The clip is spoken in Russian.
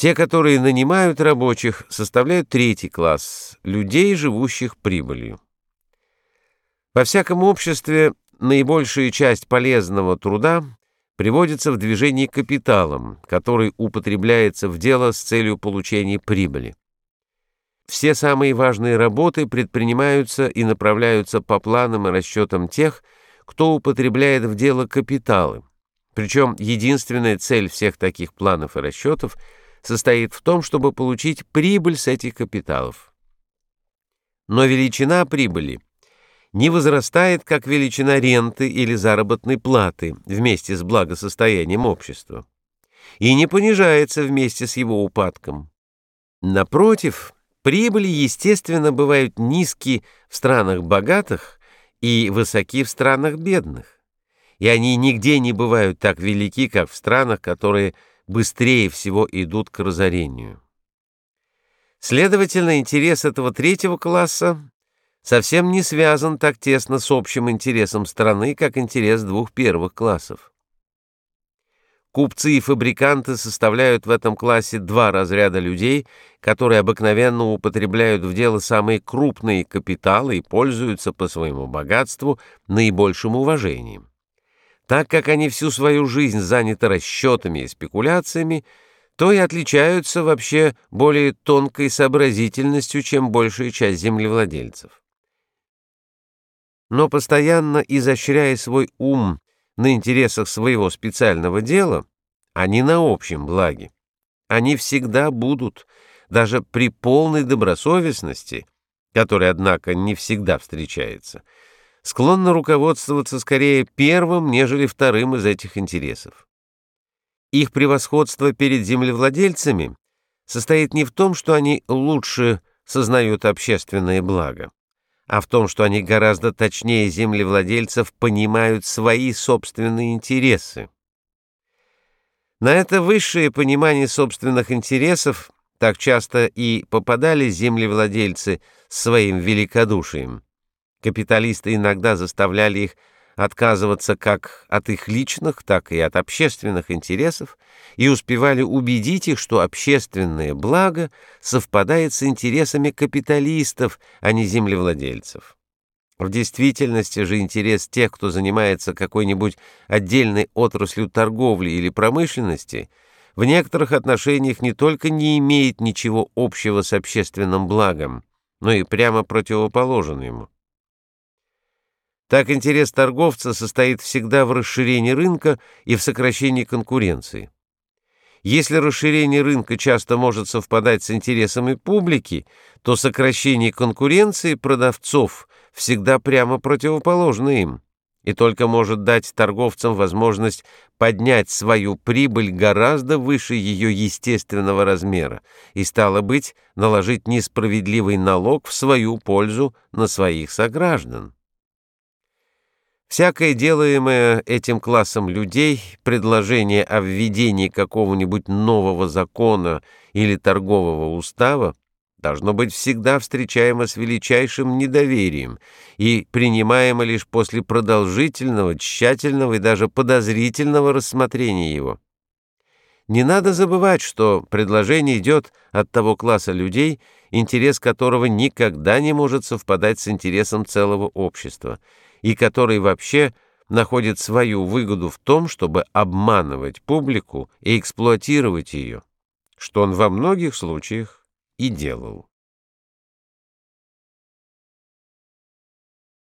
Те, которые нанимают рабочих, составляют третий класс – людей, живущих прибылью. Во всяком обществе наибольшая часть полезного труда приводится в движение капиталом, который употребляется в дело с целью получения прибыли. Все самые важные работы предпринимаются и направляются по планам и расчетам тех, кто употребляет в дело капиталы. Причем единственная цель всех таких планов и расчетов состоит в том, чтобы получить прибыль с этих капиталов. Но величина прибыли не возрастает, как величина ренты или заработной платы вместе с благосостоянием общества, и не понижается вместе с его упадком. Напротив, Прибыли, естественно, бывают низки в странах богатых и высоки в странах бедных. И они нигде не бывают так велики, как в странах, которые быстрее всего идут к разорению. Следовательно, интерес этого третьего класса совсем не связан так тесно с общим интересом страны, как интерес двух первых классов. Купцы и фабриканты составляют в этом классе два разряда людей, которые обыкновенно употребляют в дело самые крупные капиталы и пользуются по своему богатству наибольшим уважением. Так как они всю свою жизнь заняты расчетами и спекуляциями, то и отличаются вообще более тонкой сообразительностью, чем большая часть землевладельцев. Но постоянно изощряя свой ум на интересах своего специального дела, а не на общем благе. Они всегда будут, даже при полной добросовестности, которая, однако, не всегда встречается, склонны руководствоваться скорее первым, нежели вторым из этих интересов. Их превосходство перед землевладельцами состоит не в том, что они лучше сознают общественное благо, а в том, что они гораздо точнее землевладельцев понимают свои собственные интересы. На это высшее понимание собственных интересов так часто и попадали землевладельцы своим великодушием. Капиталисты иногда заставляли их отказываться как от их личных, так и от общественных интересов и успевали убедить их, что общественное благо совпадает с интересами капиталистов, а не землевладельцев. В действительности же интерес тех, кто занимается какой-нибудь отдельной отраслью торговли или промышленности, в некоторых отношениях не только не имеет ничего общего с общественным благом, но и прямо противоположен ему. Так интерес торговца состоит всегда в расширении рынка и в сокращении конкуренции. Если расширение рынка часто может совпадать с интересами публики, то сокращение конкуренции продавцов всегда прямо противоположно им и только может дать торговцам возможность поднять свою прибыль гораздо выше ее естественного размера и, стало быть, наложить несправедливый налог в свою пользу на своих сограждан. Всякое делаемое этим классом людей предложение о введении какого-нибудь нового закона или торгового устава должно быть всегда встречаемо с величайшим недоверием и принимаемо лишь после продолжительного, тщательного и даже подозрительного рассмотрения его. Не надо забывать, что предложение идет от того класса людей, интерес которого никогда не может совпадать с интересом целого общества, и который вообще находит свою выгоду в том, чтобы обманывать публику и эксплуатировать ее, что он во многих случаях и делал.